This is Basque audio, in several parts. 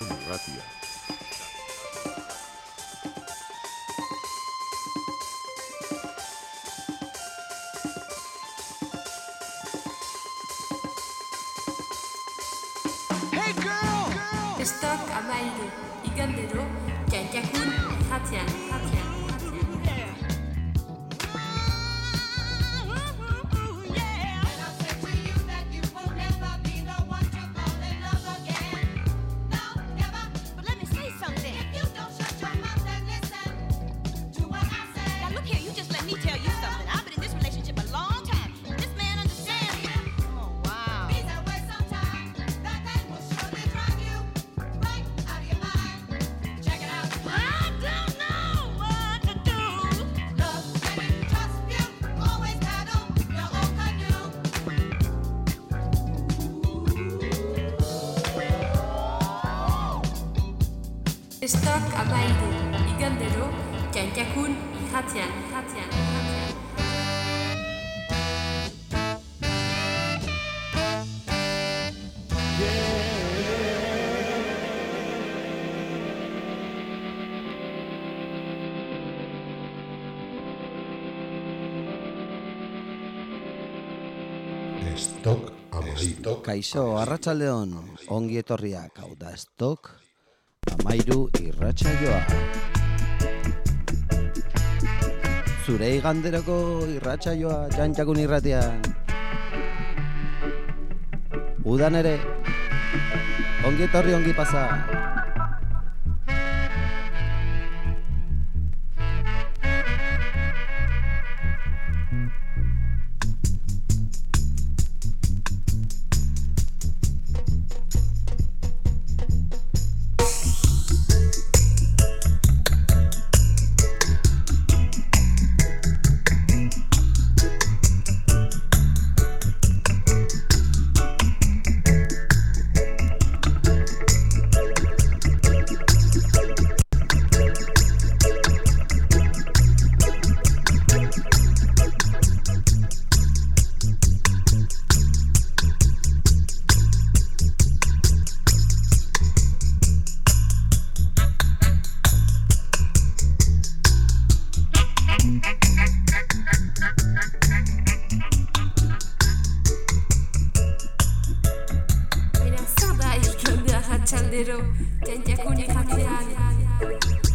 Irratia. Kaixo, arratsaldeon ongi etorriak, hau da estok, amairu irratsaioa. Zure iganderoko irratsaioa jantxakun irratia. Udan ere, ongi etorri ongi pasa. Ten yakuni kakirani.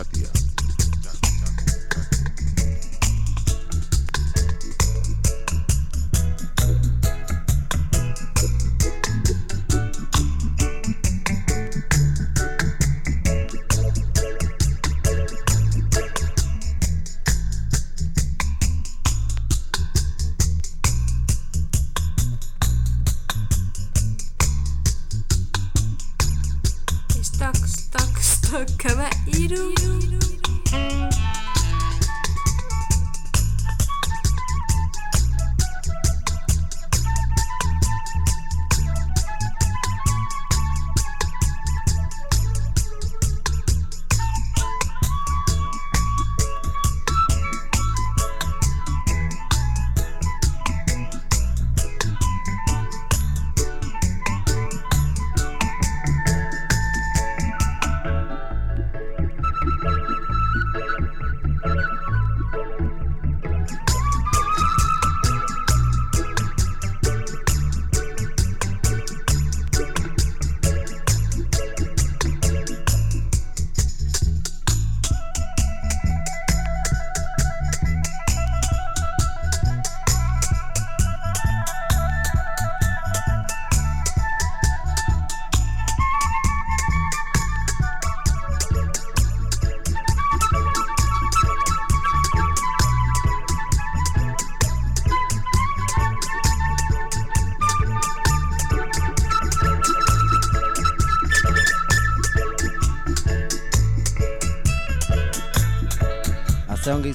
Tapatía.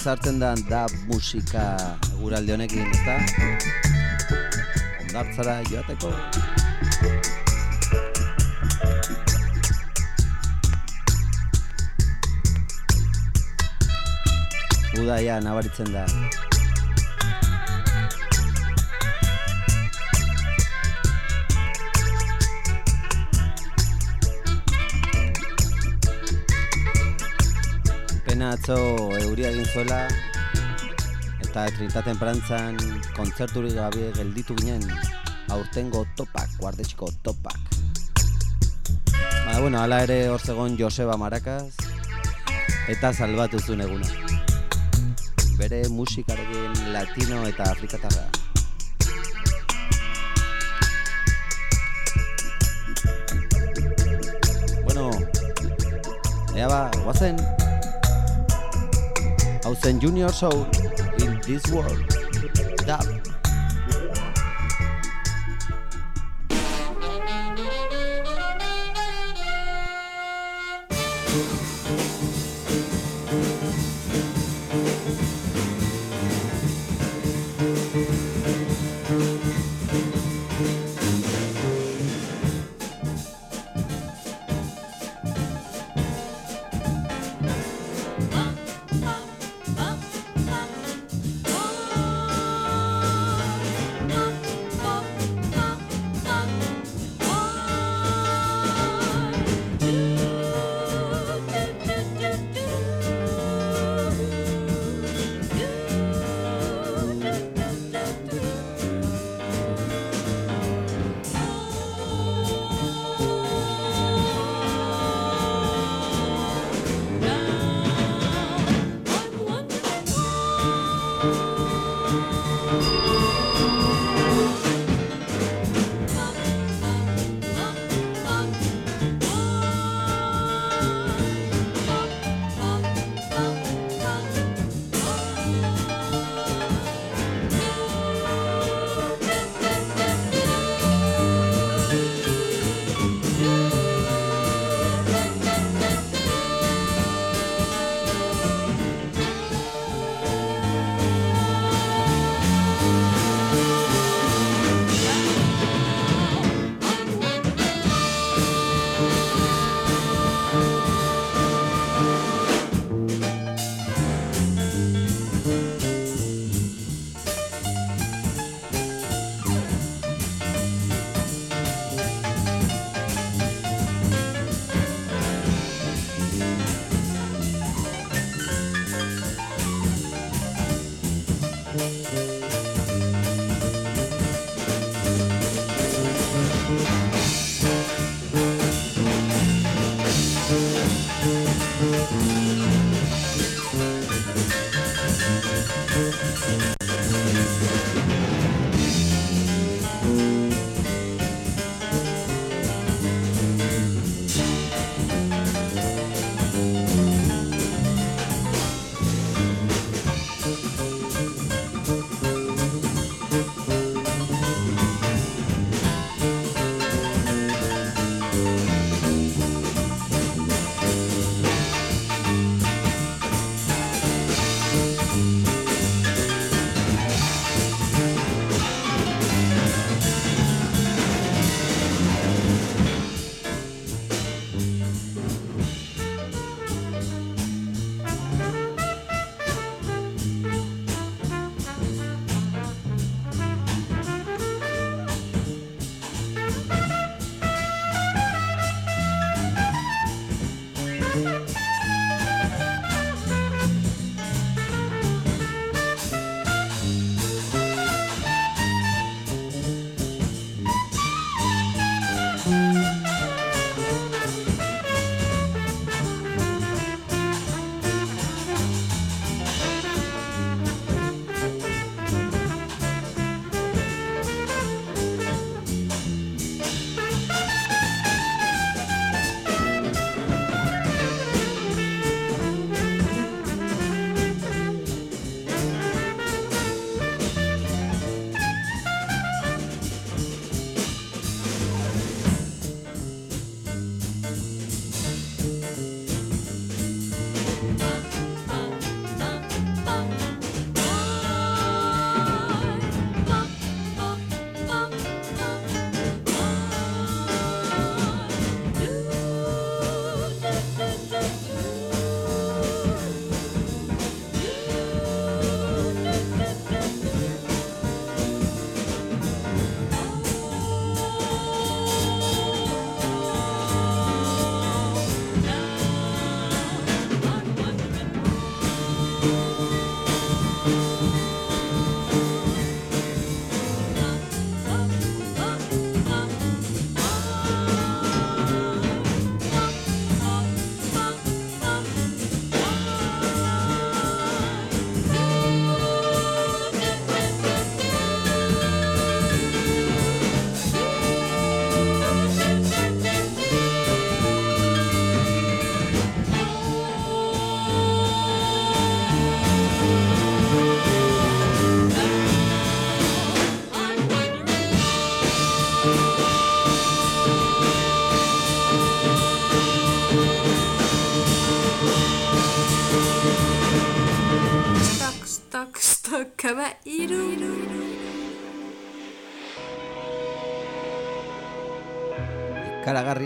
Sartzen da da musika guralde honekin, ezta? Ondartzara joateko. Udaia nabaritzen da. Euria egin zuela eta Trinitate Prantzan kontzerturik gabe gelditu ginen aurtengo topak, guardetxiko topak. Ba, bueno, hala ere hor zegon Joseba Marakaz eta salbatu zuen eguna. Bere musikarekin latino eta afrikatarra. Bueno, ea ba, guazen. Zen Junior Soul in this world. Dub.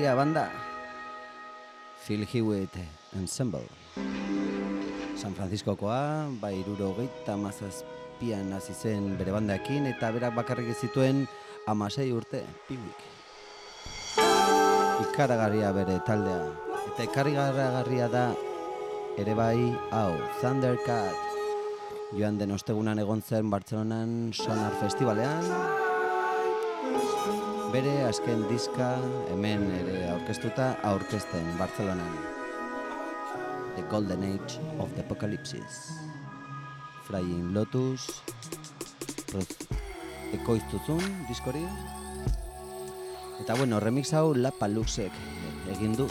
Ikaragarria banda Phil Hewitt Ensemble San Franciscokoa, bai iruro geita mazazpian hasi zen bere bandaekin eta berak bakarrik zituen amasei urte, piwik. Ikaragarria bere taldea. Eta ikaragarria da ere bai hau, Thundercat. Joan den ostegunan egon zen Bartzelonan Sonar Festivalean, bere azken diska hemen ere aurkeztuta aurkezten Bartzelonan. The Golden Age of the Apocalypse. Flying Lotus, ekoiztuzun diskori. Eta bueno, remix hau La Paluxek egin du.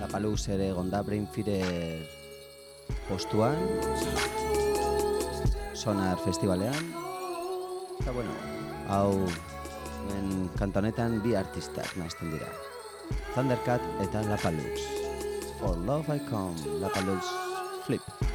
La Palux ere gonda Brainfire postuan. Sonar Festivalean. Eta bueno, hau en kanta honetan bi artistak nahazten dira. Thundercat eta La Palux. For Love I Come, La Palux Flip.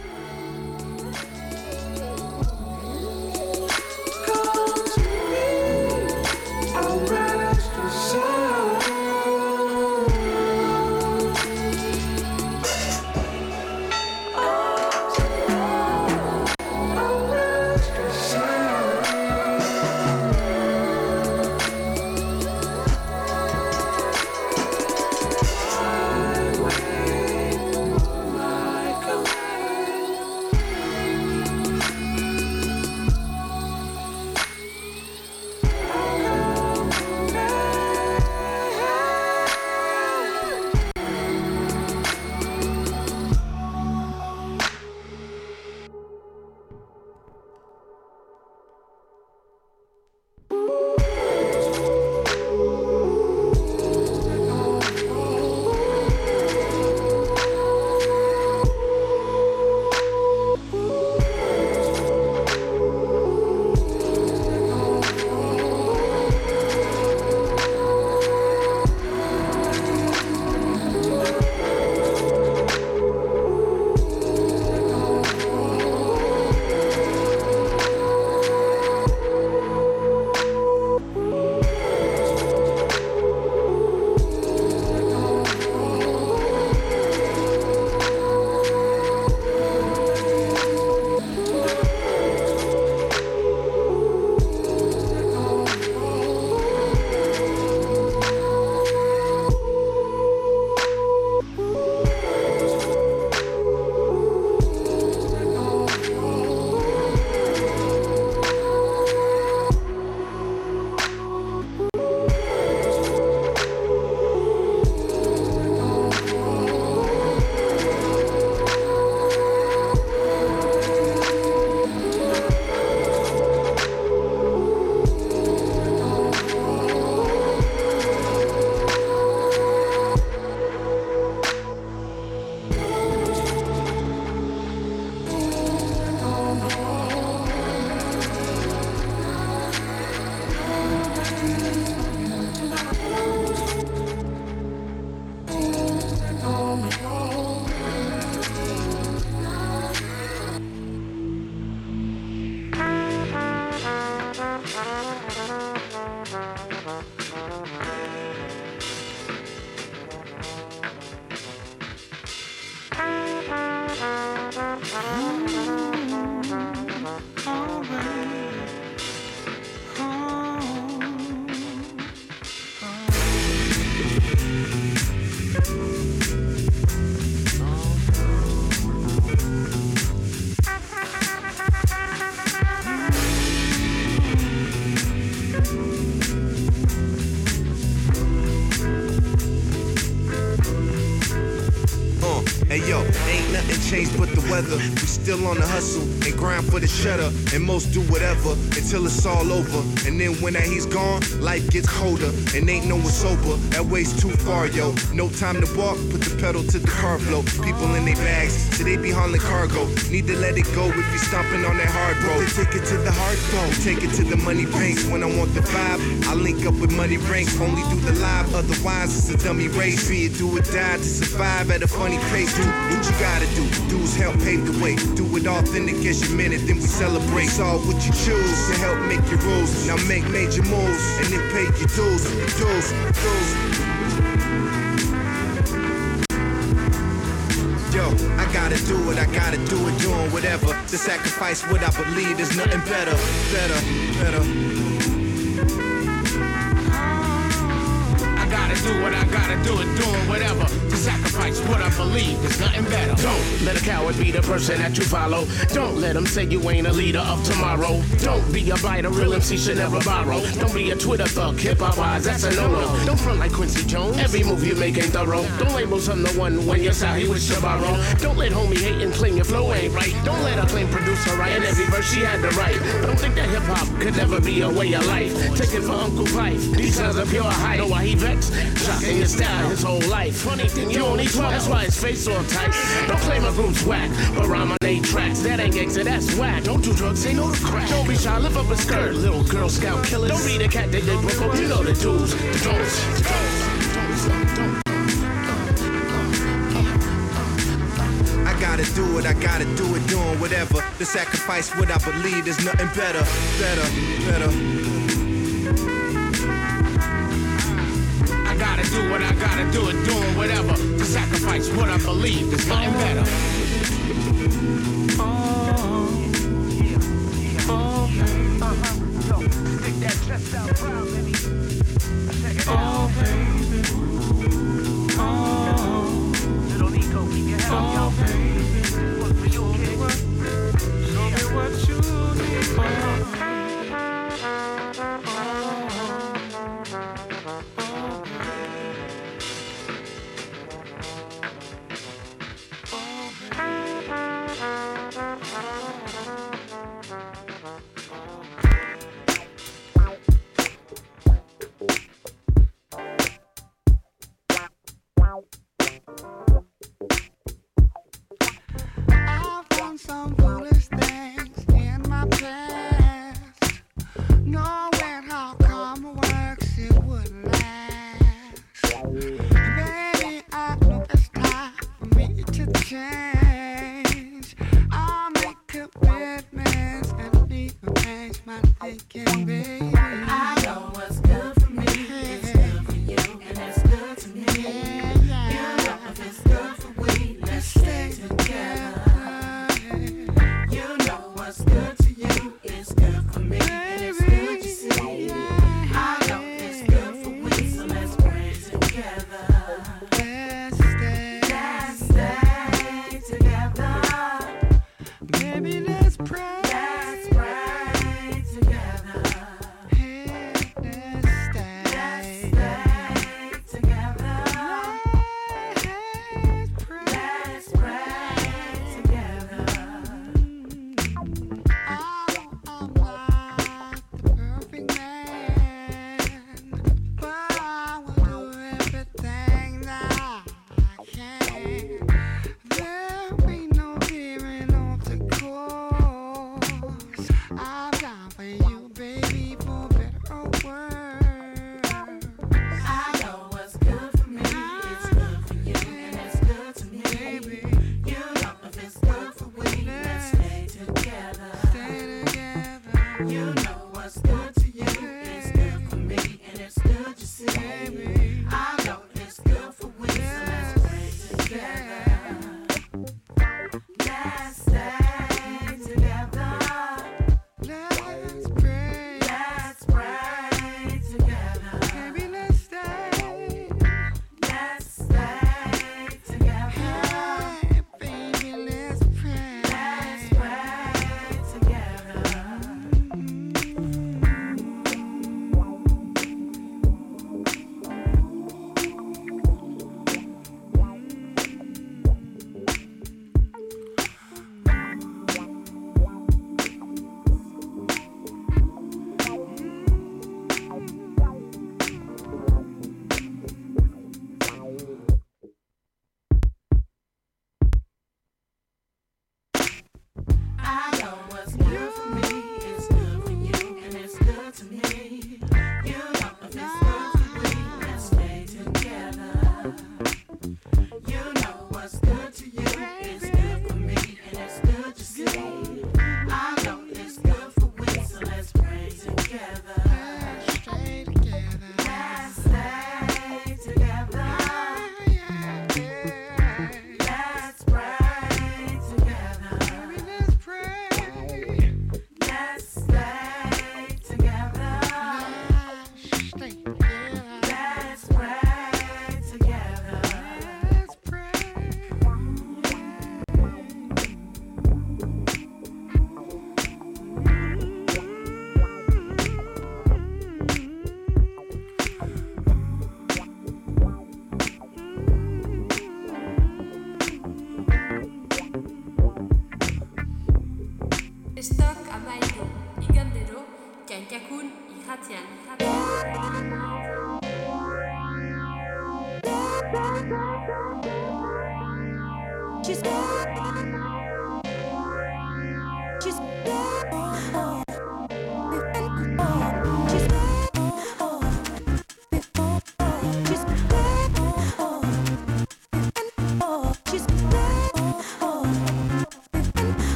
Still on the hustle and grind for the shutter. And most do whatever until it's all over. And then when that he's gone, life gets colder. And ain't no one sober. That way's too far, yo. No time to walk, put the pedal to the car flow. People in their bags, so they be hauling cargo. Need to let it go if you stomping on that hard road. Take it to the hard road. Take it to the money banks. When I want the vibe, I link up with money ranks. Only do the live, otherwise it's a dummy race. Be it do or die to survive at a funny pace. Do what you gotta do. Dudes help pave the way. Do it authentic as you meant it, then we celebrate. It's all what you choose to help make your rules. Now make major moves and then pay your dues, dues, dues. I gotta do it, doing whatever. To sacrifice what I believe, there's nothing better, better, better. I gotta do what I gotta do it, doing whatever sacrifice what I believe. There's nothing better. Don't let a coward be the person that you follow. Don't let them say you ain't a leader of tomorrow. Don't be a biter, real MC should never borrow. Don't be a Twitter thug, hip hop wise, that's a no no. Don't front like Quincy Jones. Every move you make ain't thorough. Don't label some the one when you're sorry with borrow. Don't let homie hate and claim your flow ain't right. Don't let her claim producer right. And every verse she had to write. Don't think that hip hop could never be a way of life. Take it for Uncle Fife. These sons are pure hype. Know why he vexed? Shocking his style his whole life. Funny thing, you only 12. That's why his face all tight. Don't claim a group's whack, but rhyme on eight tracks. That ain't gangsta, that's whack. Don't do drugs, say no to crack. Don't be shy, lift up a skirt. Little Girl Scout killers. Don't be the cat that they broke up. You know the dudes, the don'ts, the gotta do it, I gotta do it, doing whatever. To sacrifice what I believe, there's nothing better, better, better. do what I gotta do Do doing whatever to sacrifice what I believe. There's nothing better. Oh, oh, oh uh-huh. Yo, that chest out proud, baby. Check it out. Oh,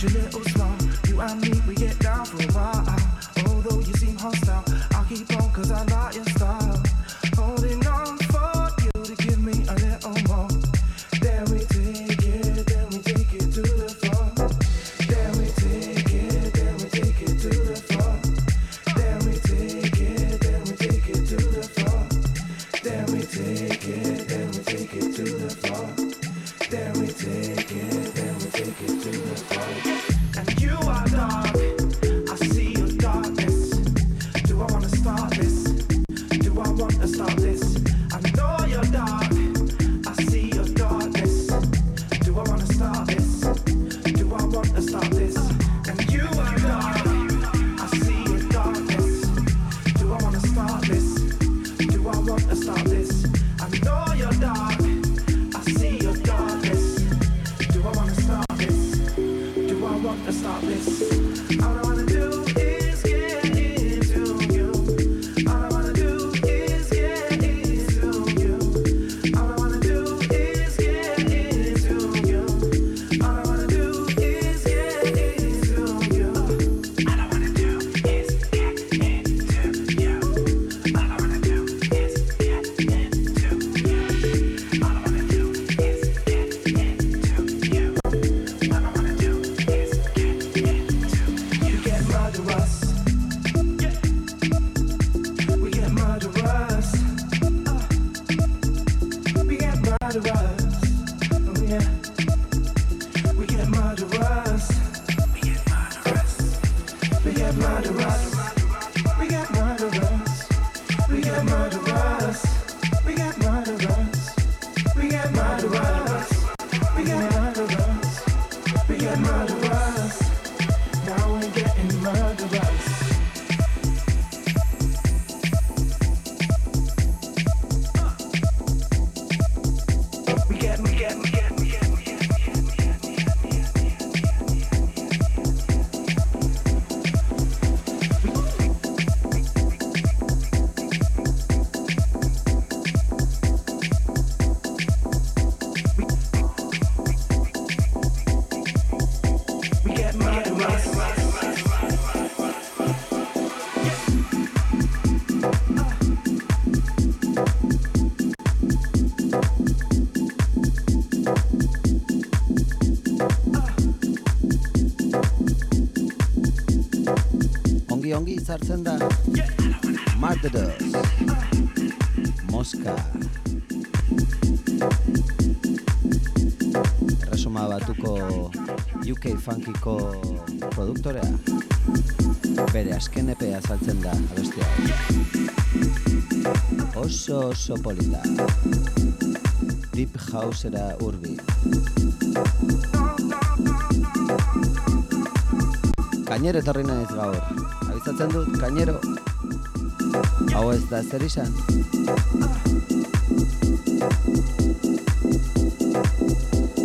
de os sartzen da. Madras. Moska Resuma batuko UK funkiko produktorea. Bere azken epea saltzen da abestia. Oso oso polita. Deep House era urbi Gainer etorri naiz gaur. mugitzen dut gainero hau ez da zer izan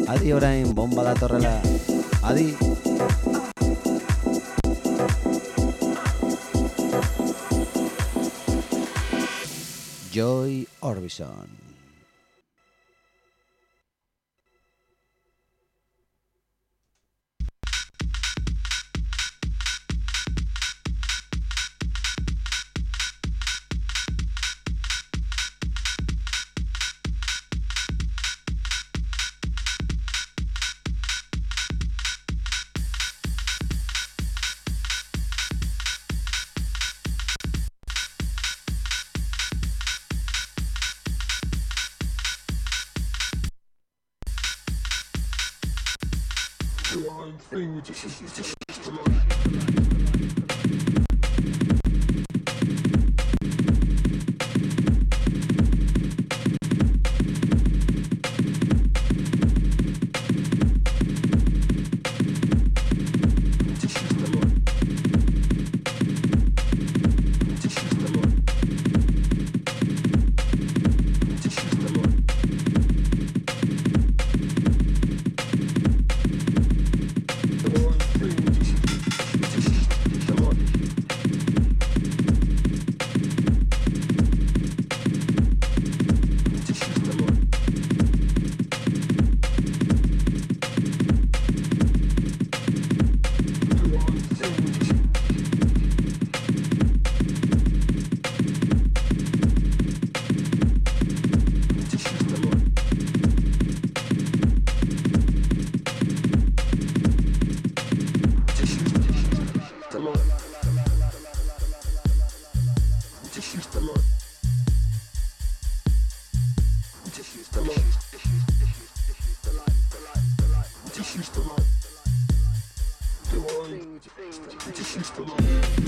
Adi orain bomba datorrela Adi. Joy Orbison. Peace to love.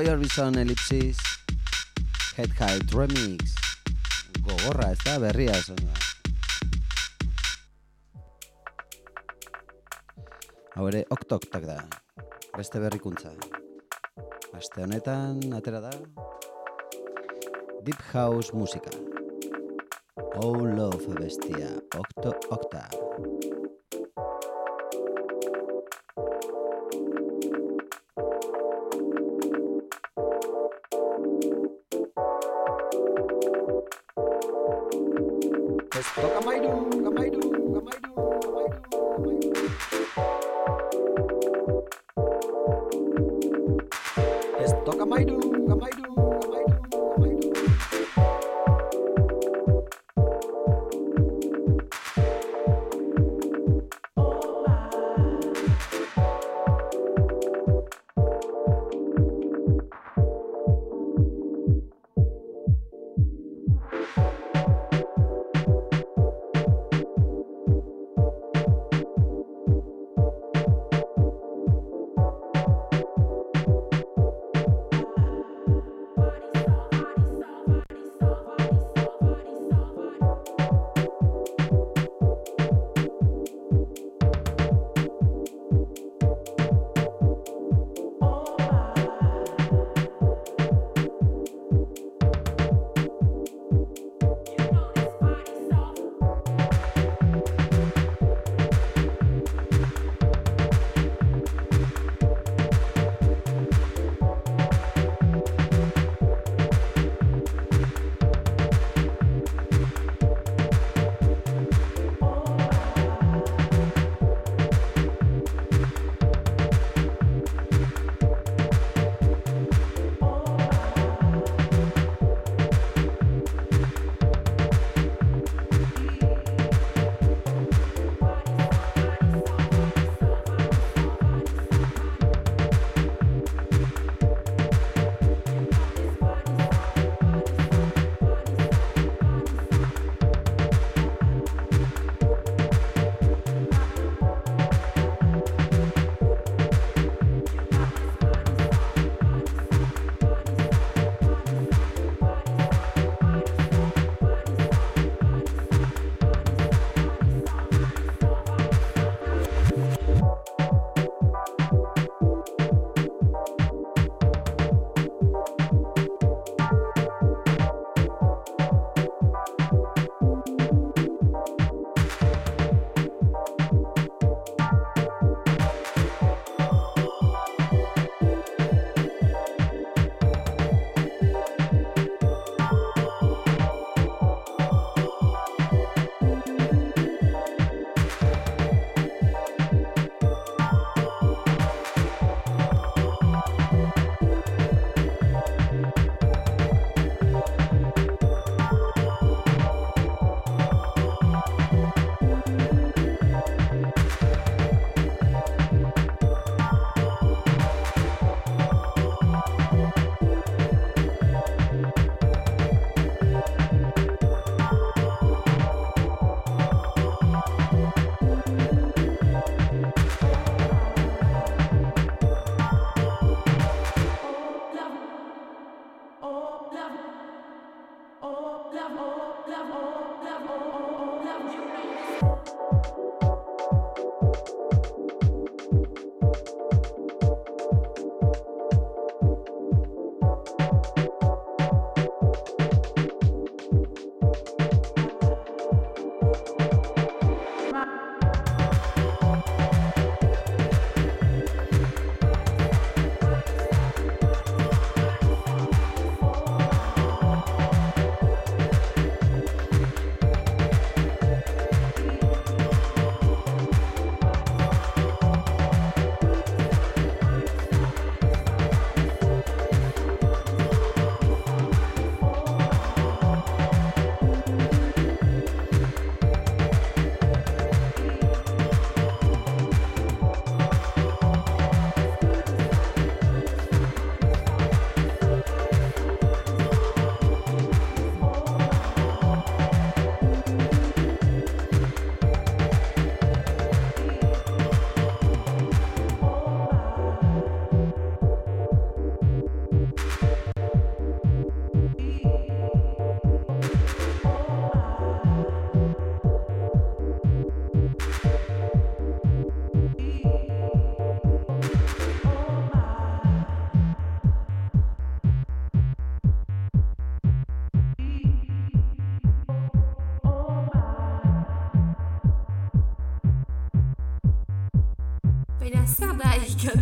Joy Orbison Ellipsis Head Height Remix Gogorra, ez da berria soinua. Hau ere, oktoktak da. Beste berrikuntza. Aste honetan, atera da, Deep House musika. Oh Love bestia, Octo Octa.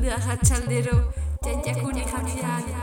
Ikandea ratxaldero, jantzakun irratian.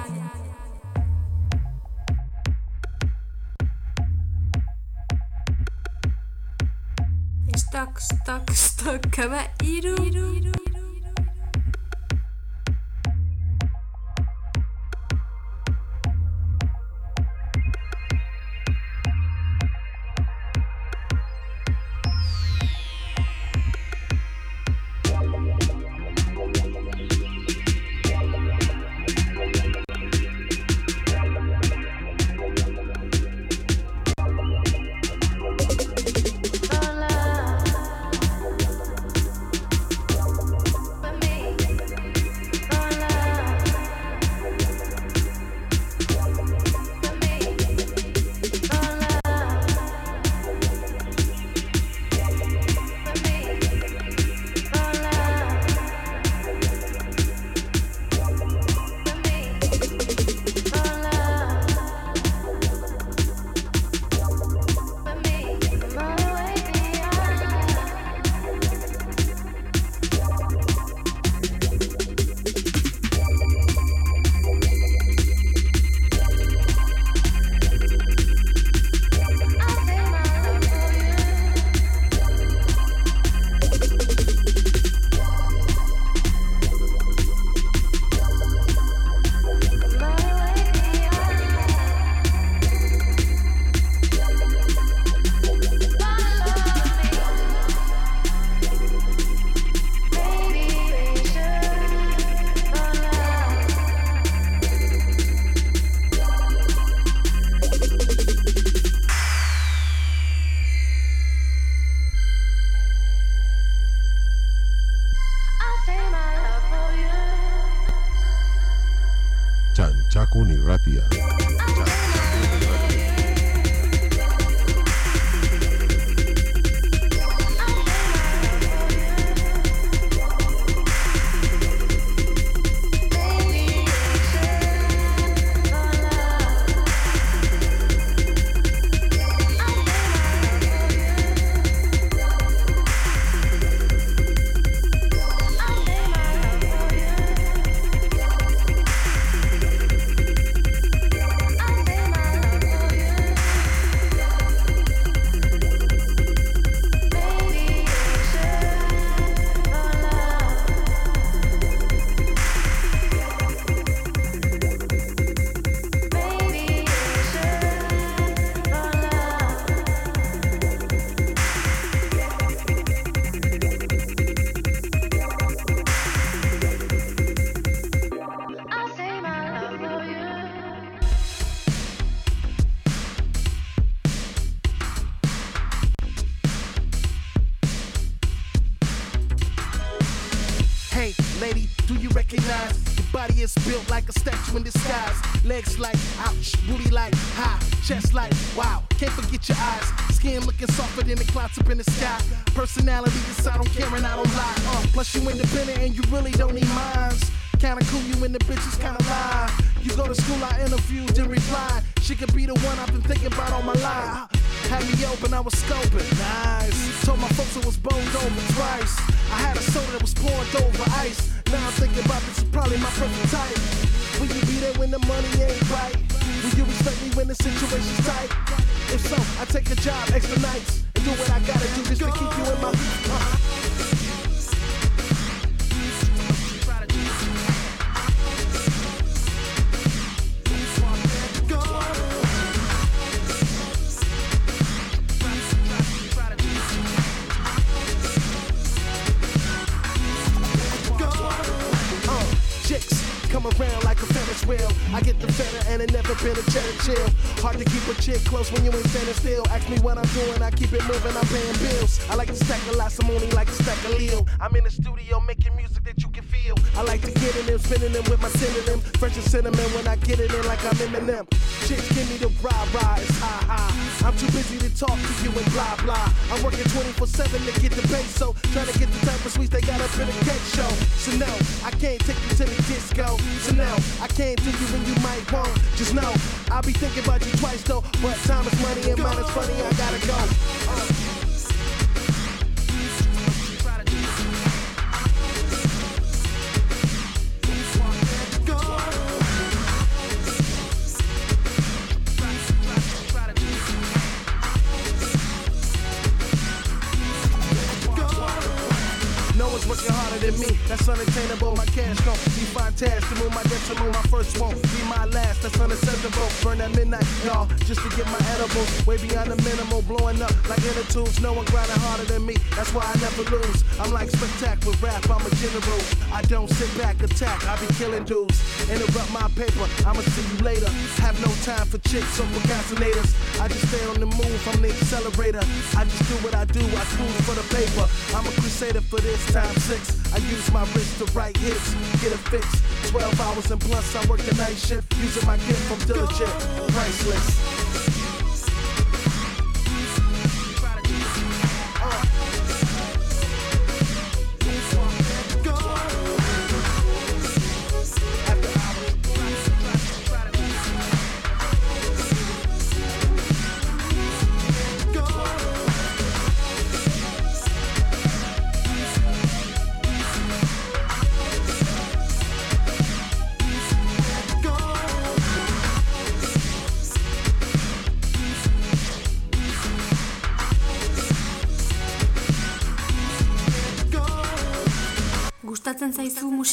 Just to get my edibles. Way beyond the minimal, blowing up like inner tubes. No one grinding harder than me. That's why I never lose. I'm like spectacular rap. I'm a general. I don't sit back, attack. I be killing dudes. Interrupt my paper. I'ma see you later. Have no time for chicks or procrastinators. I just stay on the move. I'm the accelerator. I just do what I do. I cruise for the paper. I'm a crusader for this time six. I use my wrist to write hits, get a fix. 12 hours and plus I work the night shift, using my gift from diligent, priceless.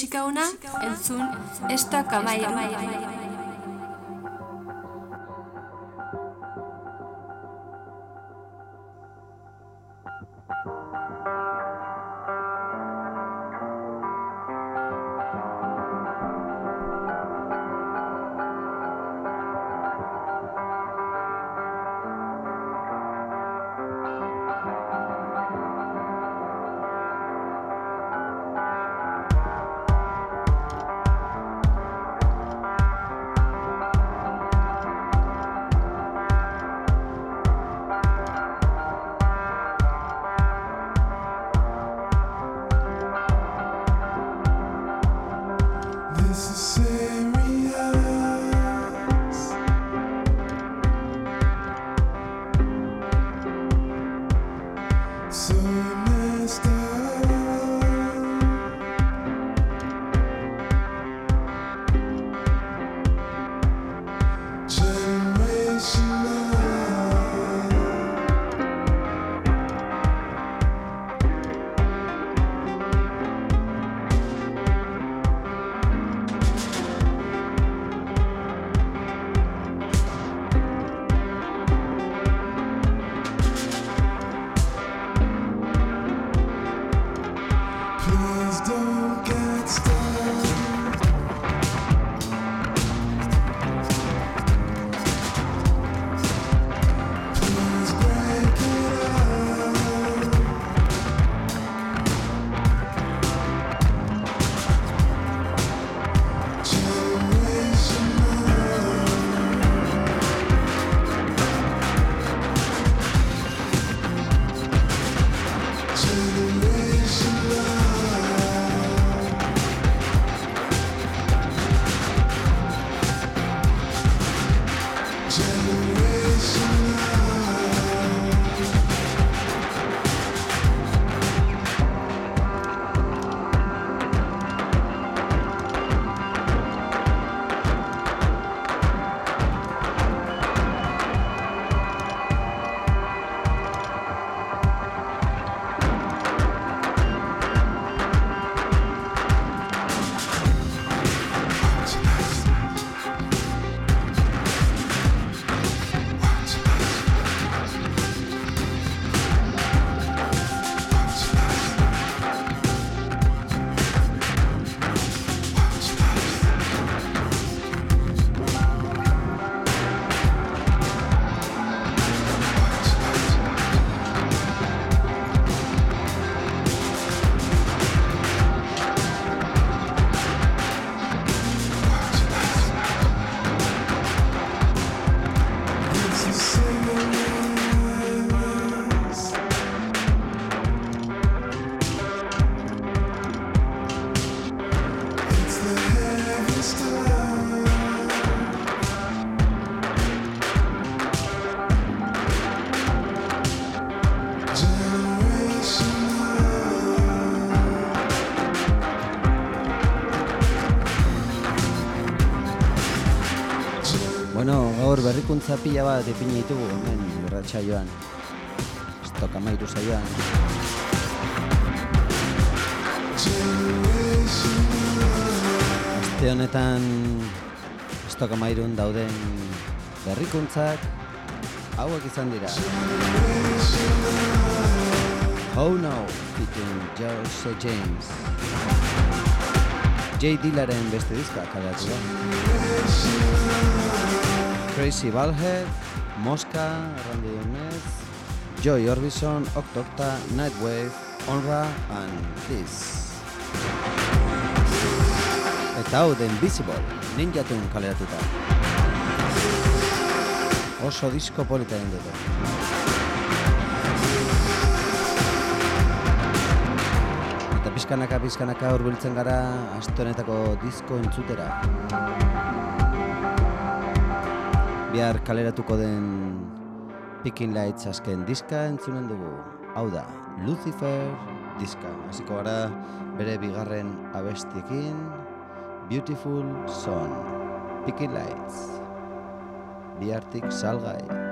Musika ona? Entzun, estok amairu. This pila bat ipini ditugu hemen irratsaioan. Estok amairu saioan. Aste honetan Stock Amairun dauden berrikuntzak hauek izan dira. How Now featuring Josh James. J. Dillaren beste diska kaleratu da. Crazy Ballhead, Mosca, errandi dunez, Joy Orbison, Octocta, Nightwave, Onra, and This. Eta hau The Invisible, ninjatun kaleratuta. Oso disko polita egin dute. Eta pizkanaka pizkanaka hurbiltzen gara aste honetako disko entzutera. Bihar kaleratuko den Picking Lights azken diska entzunen dugu. Hau da, Lucifer diska. Hasiko gara bere bigarren abestiekin Beautiful Song. Picking Lights. Bihartik salgai.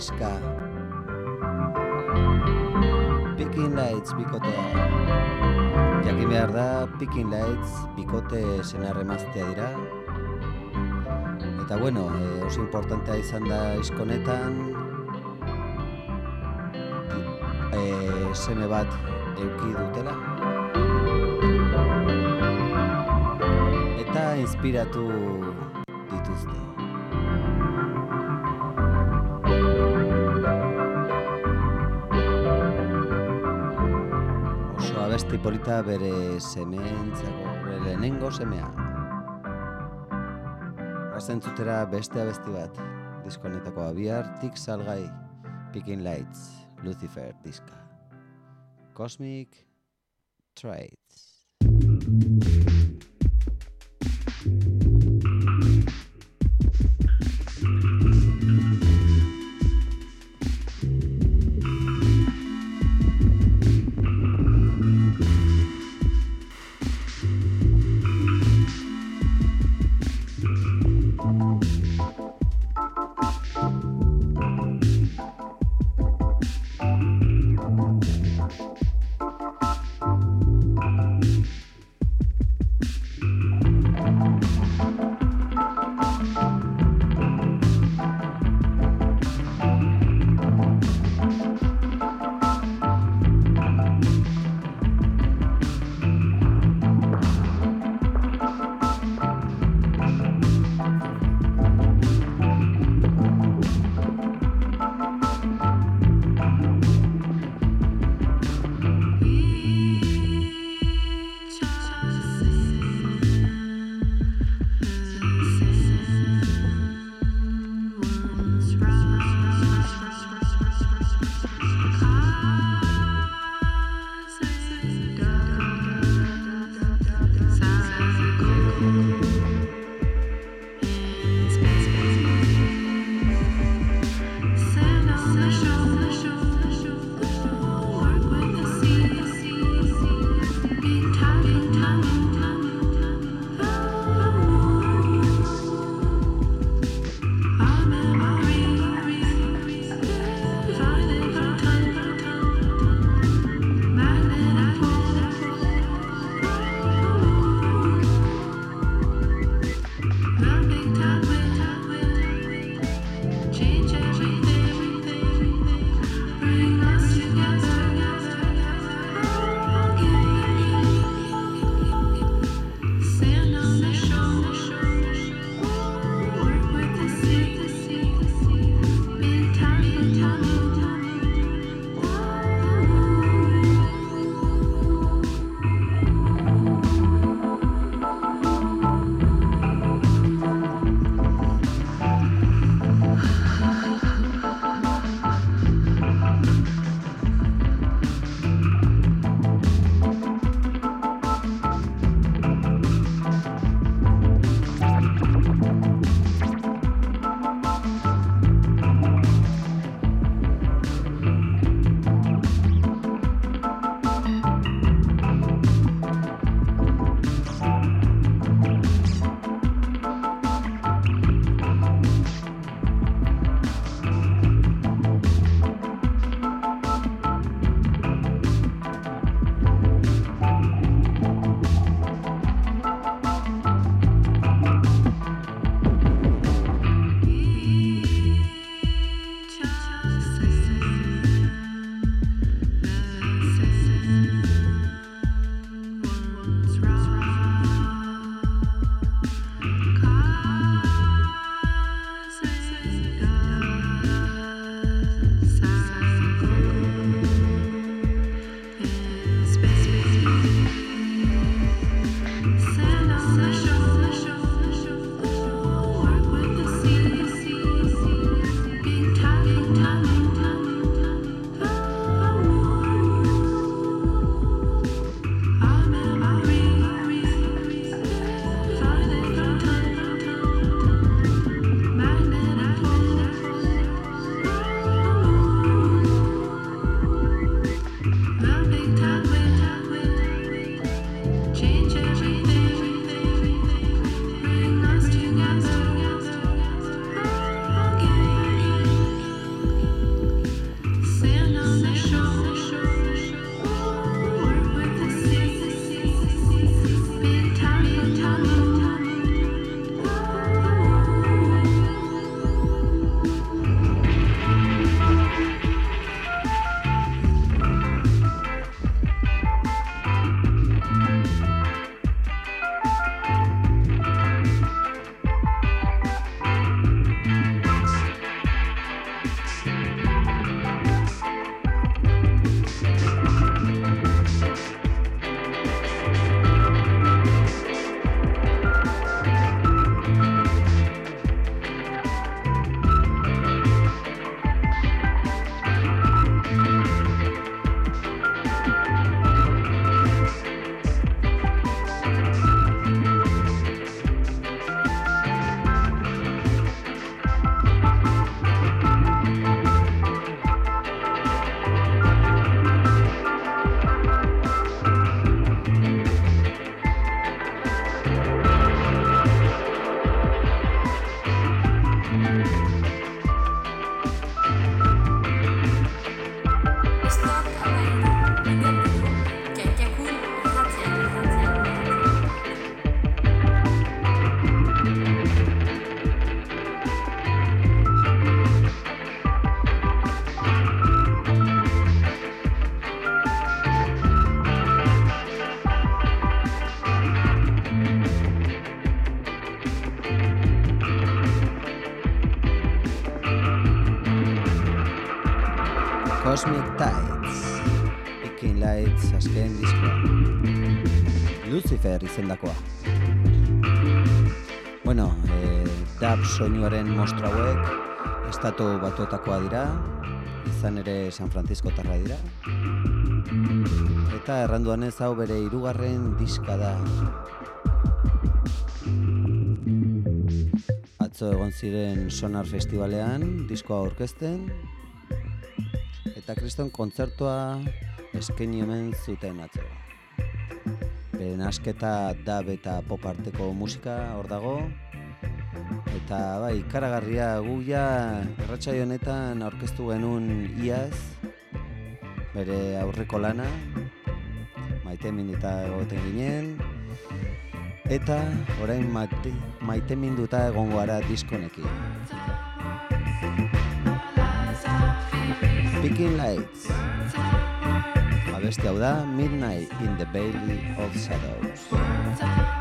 Diska. Picking Lights bikotea. Jakin behar da, Picking Lights bikote senarremaztea dira. Eta bueno, e, oso importantea izan da iskonetan e, seme bat euki dutela. Eta inspiratu eta bere semeentzako, bere lehenengo semea. Gazten beste abesti bat, diskonetako abiartik salgai, Picking Lights, Lucifer diska. Cosmic Traits. Soinuaren mostra hauek estatu batuetakoa dira izan ere San Francisco tarra dira. Eta erranduan ez hau bere hirugarren diska da. Atzo egon ziren Sonar Festivalean diskoa aurkezten. Eta kriston kontzertua eskaini hemen zuten atzo. Beren asketa dab eta pop arteko musika hor dago eta bai, ikaragarria gu ja erratxai honetan aurkeztu genuen iaz bere aurreko lana maite minduta egoten ginen eta orain maite, maite minduta egongo gara diskonekin. Picking Lights Abeste hau da Midnight in the Valley of Shadows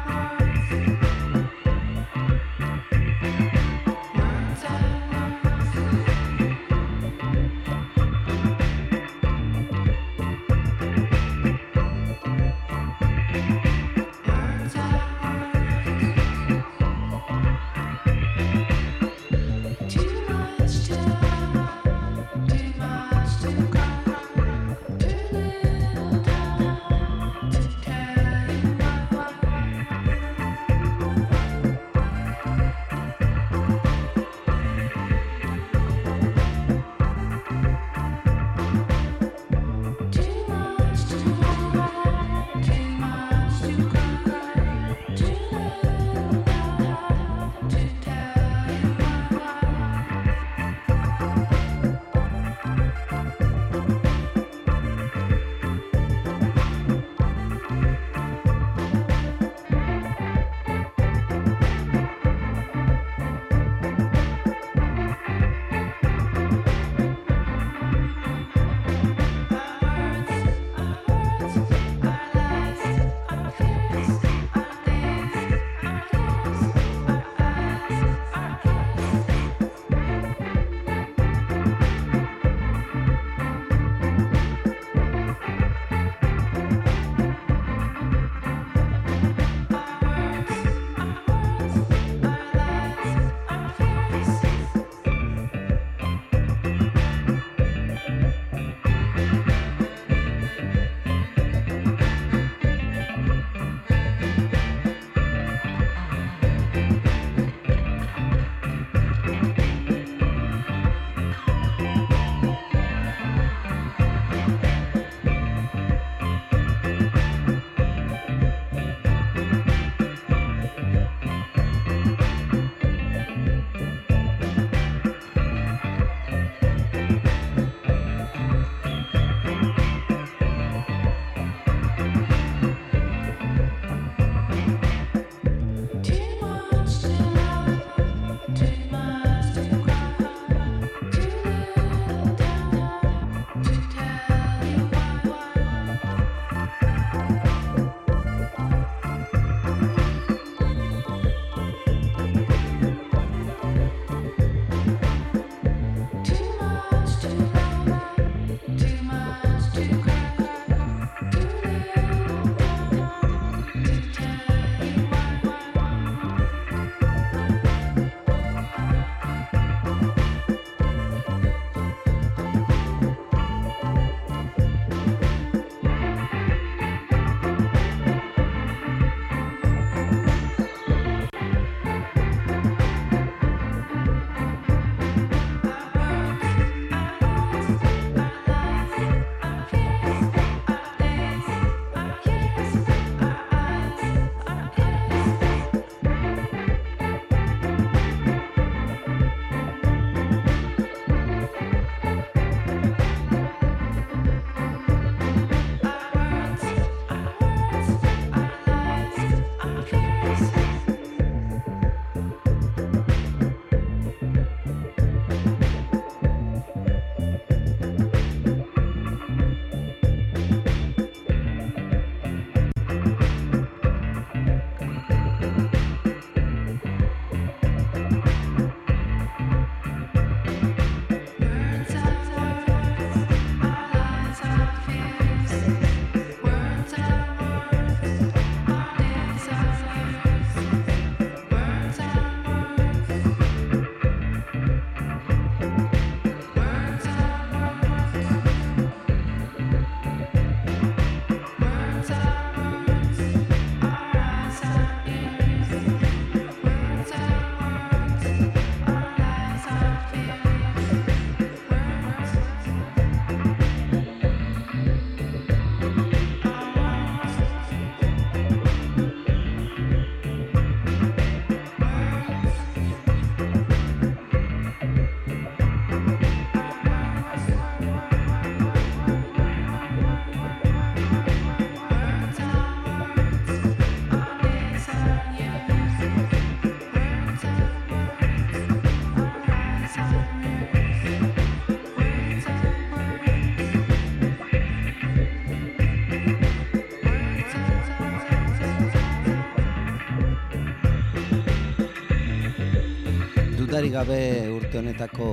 Dudarik gabe urte honetako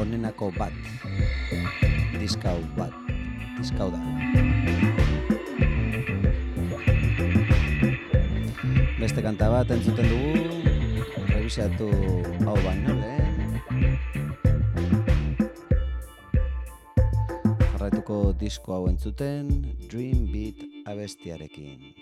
onenako bat. Diskau bat. Diskau da. Beste kanta bat entzuten dugu, revisatu hau baino lehen. Jarraituko disko hau entzuten, Dream Beat abestiarekin.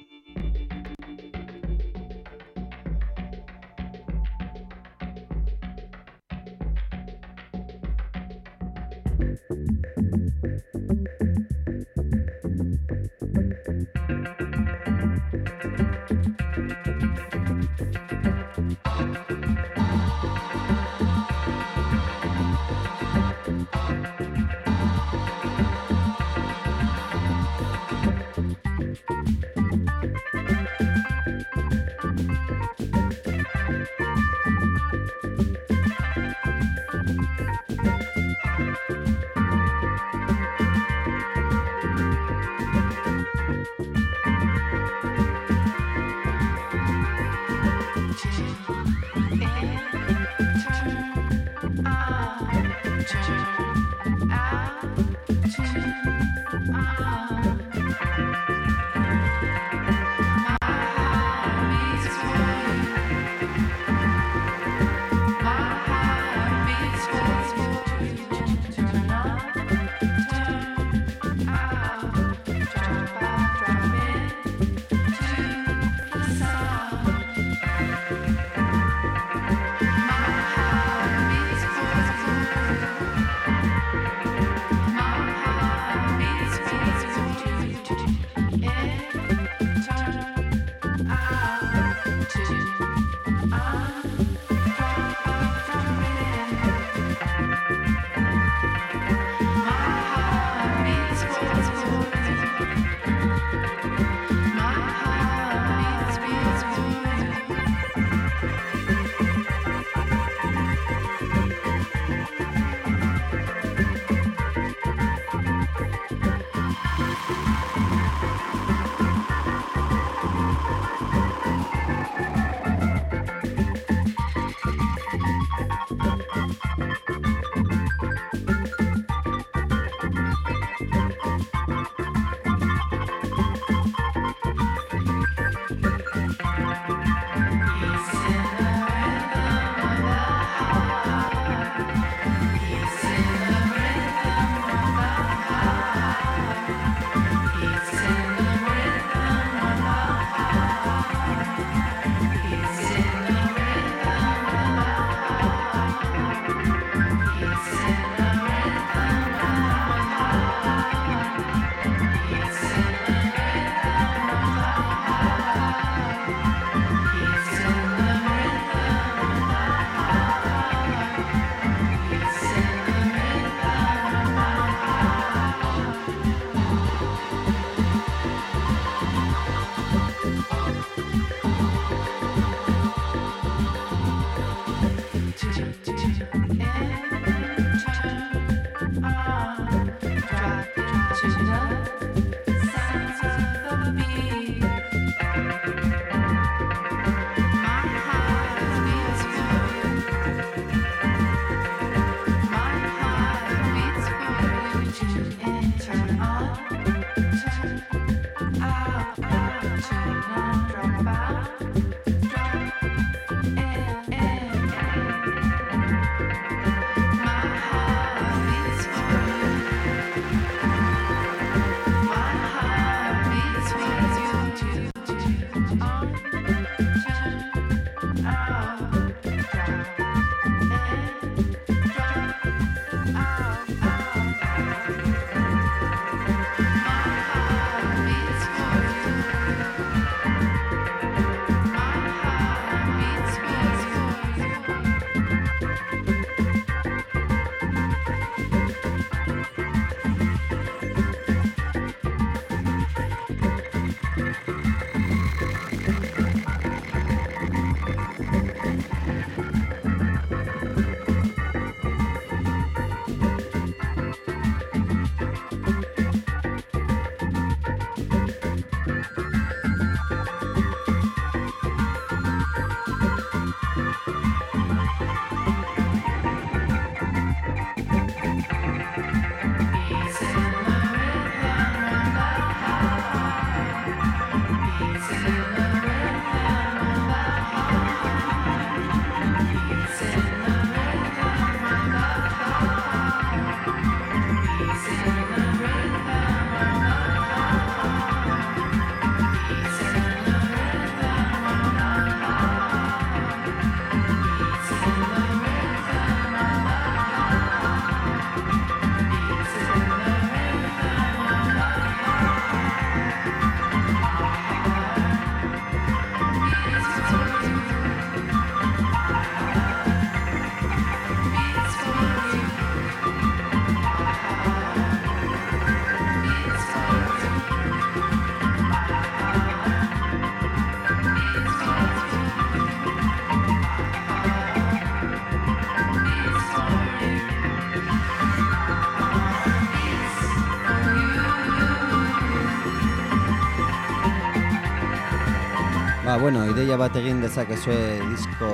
Bueno, ideia bat egin dezakezue disko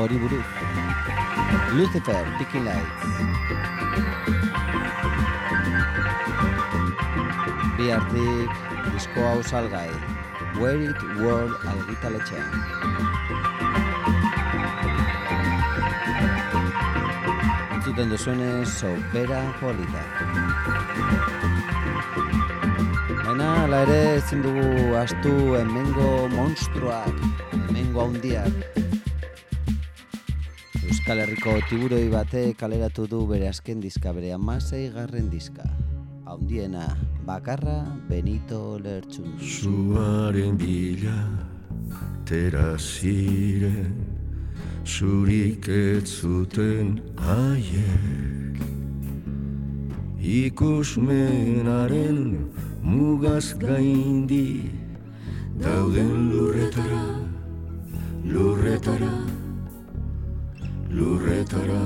hori buruz. Lucifer, Picking Lights. Bi artik, disko hau salgai. Where it world argitaletxean. Entzuten duzuenez, sobera polita. Baina, ala ere, ezin dugu astu hemengo monstruak, hemengo handiak. Euskal Herriko tiburoi bate kaleratu du bere azken diska, bere amasei garren diska. Haundiena, bakarra Benito Lertxun. Zuaren bila tera ziren Zurik ez zuten haiek Ikusmenaren mugaz gaindi. Dauden lurretara, lurretara, lurretara.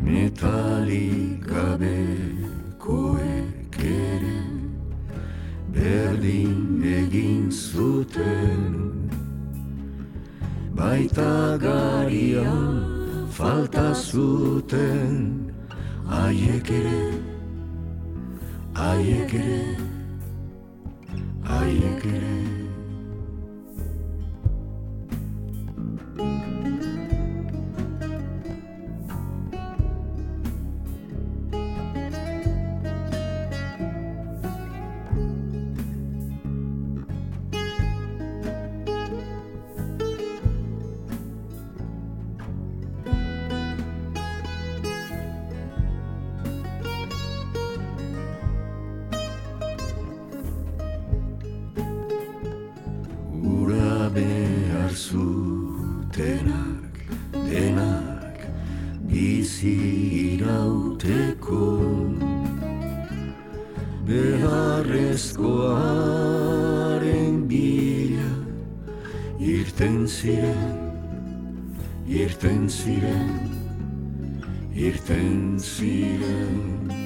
Metalik gabekoek ere berdin egin zuten. Baita garian falta zuten Ayıkırı Ayıkırı Ayıkırı zutenak, denak, bizi irauteko. Beharrezkoaren bila irten ziren, irten ziren, irten ziren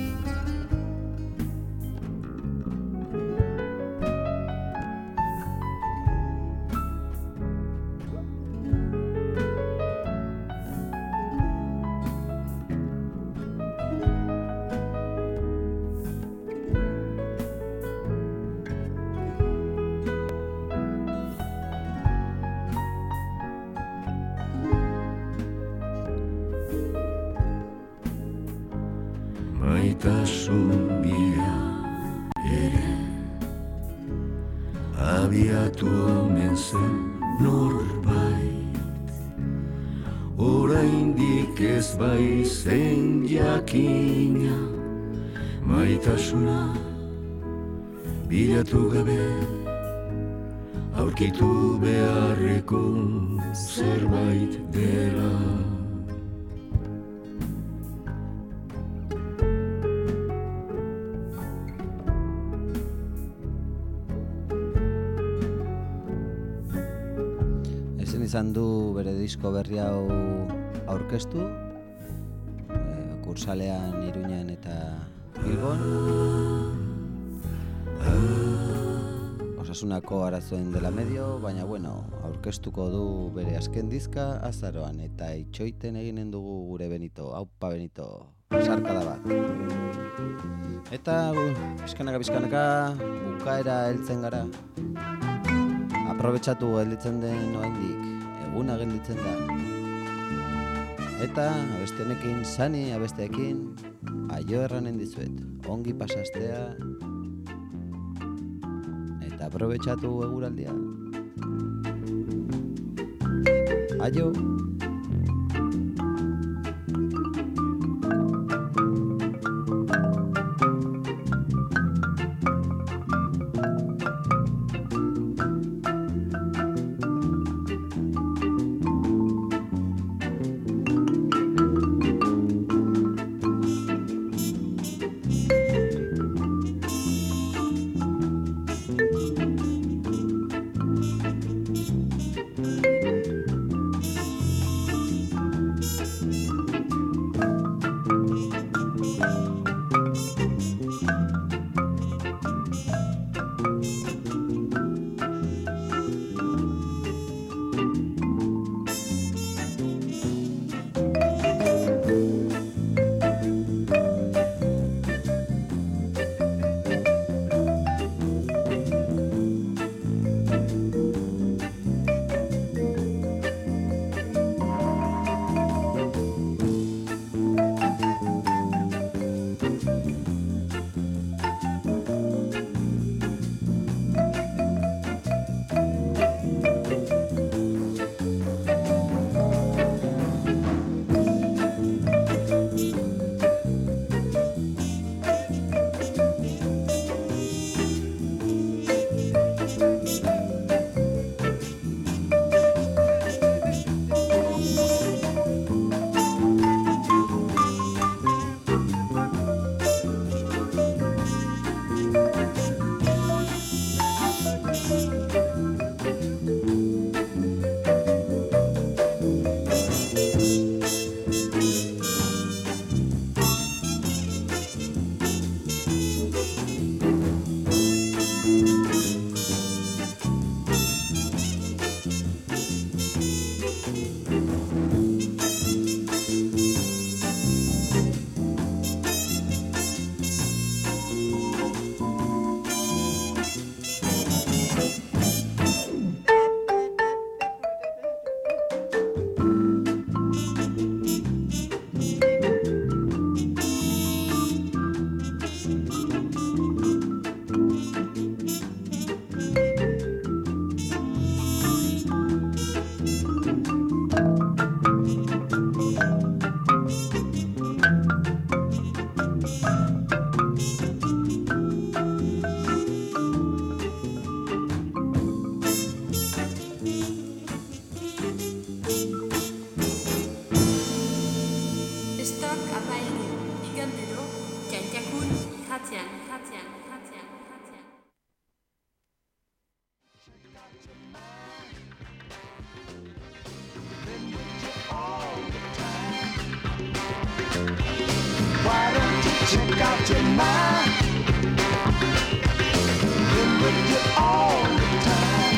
aurkeztu, e, kursalean Iruñan eta Bilbon. Osasunako arazoen dela medio, baina bueno, aurkeztuko du bere azken dizka azaroan eta itxoiten eginen dugu gure Benito, haupa Benito, sarkada bat. Eta, uh, bizkanaka, bizkanaka, bukaera heltzen gara. Aprobetxatu gelditzen den oraindik eguna gelditzen da. Eta abeste honekin, sani abesteekin, aio erranen dizuet, ongi pasastea, eta aprobetxatu eguraldia. Aio!